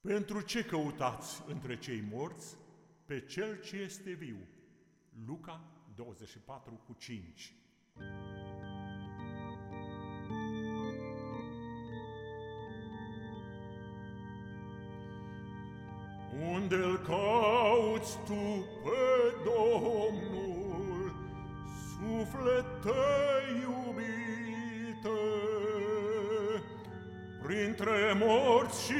Pentru ce căutați între cei morți? Pe cel ce este viu? Luca 24 cu 5 Unde-l cauți tu pe Domnul, suflete iubite, printre morți și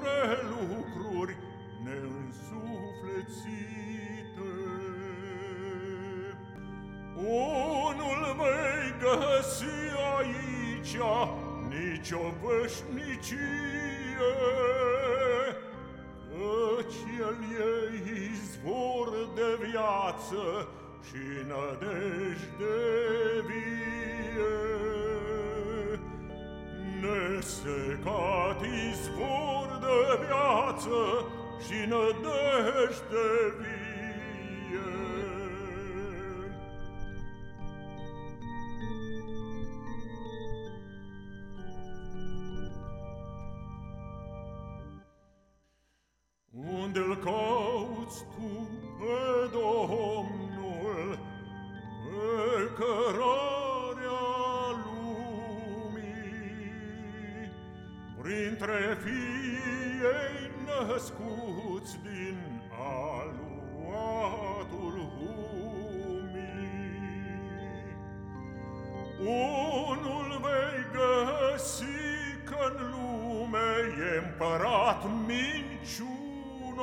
printre lucruri neînsuflețite. Unul vei găsi aici nicio veșnicie, Căci el e izvor de viață și nădejde vie. Nesecat izvor de viață și nădejde vie. Unde-l cauți tu pe printre fiei născuți din aluatul humii. Unul vei găsi că-n lume e împărat minciun,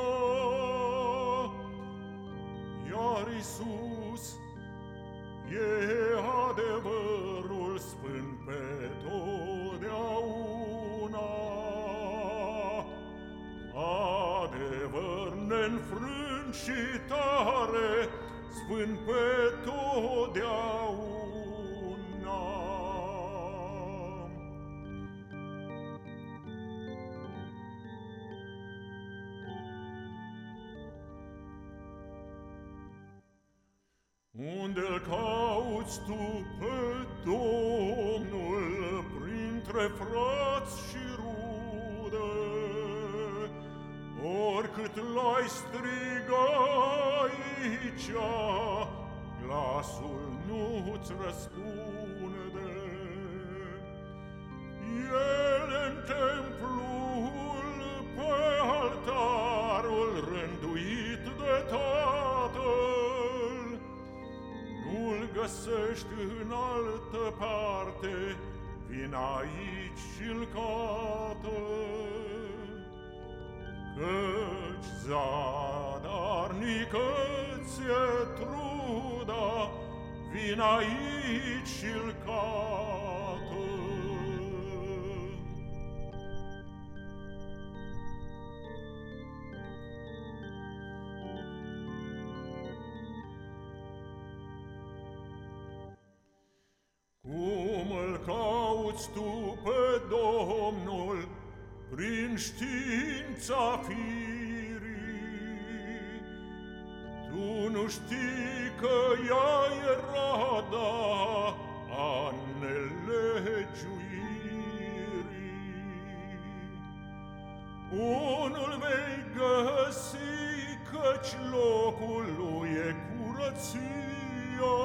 iar Isus e adevărul sfânt pe totdeauna. Adevăr neînfrânt și tare, sfânt pe totdeauna. Unde-l cauți tu pe Domnul printre frați Oricât l-ai striga aici, glasul nu-ți răspunde. El în templul pe altarul rânduit de Tatăl, găsești în altă parte, vin aici și-l cată. Căci zadarnică ți-e truda, vin aici și-l cată. Cum îl cauți tu pe Domnul prin știința firii? Nu știi că ea e rada a nelegiuirii. Unul vei găsi căci locul lui e curăția,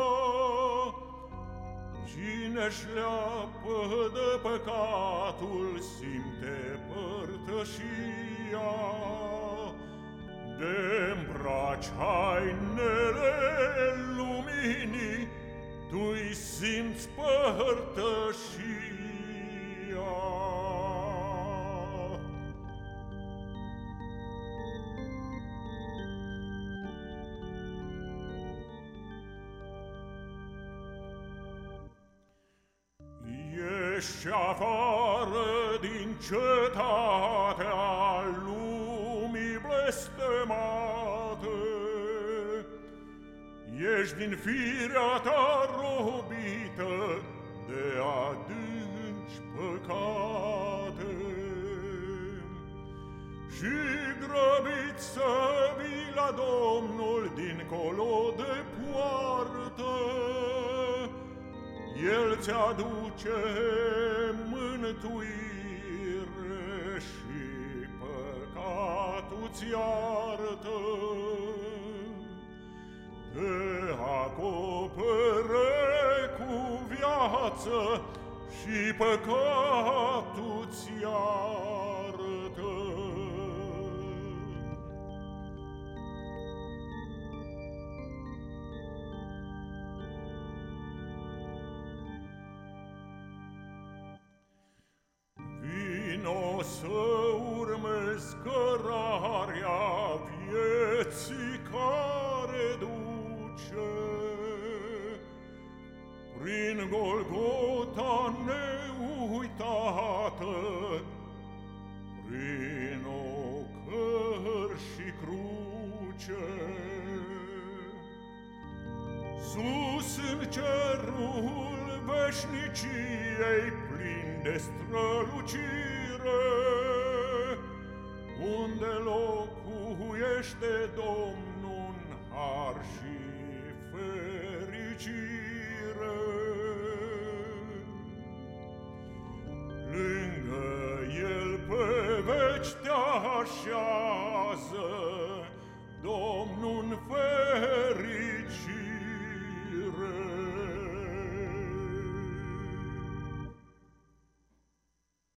Cine-și șleapă de păcatul simte părtășia, De-mbraci hainele luminii, Tu-i simți părtășia. Ieși afară din cetatea lumii blestemate, Ești din firea ta robită de adânci păcate. Și grăbit să vii la Domnul dincolo de poartă, el ți-aduce mântuire și nu-ți iartă, acopere cu viață și păcatul ți iartă. Vino să urmezi cărarea vieții care duce prin Golgota neuitată, prin ocări și cruce. Sus în cerul veșniciei plin de strălucire, unde locuiește Domnul har și fericire. așează Domnum fericire.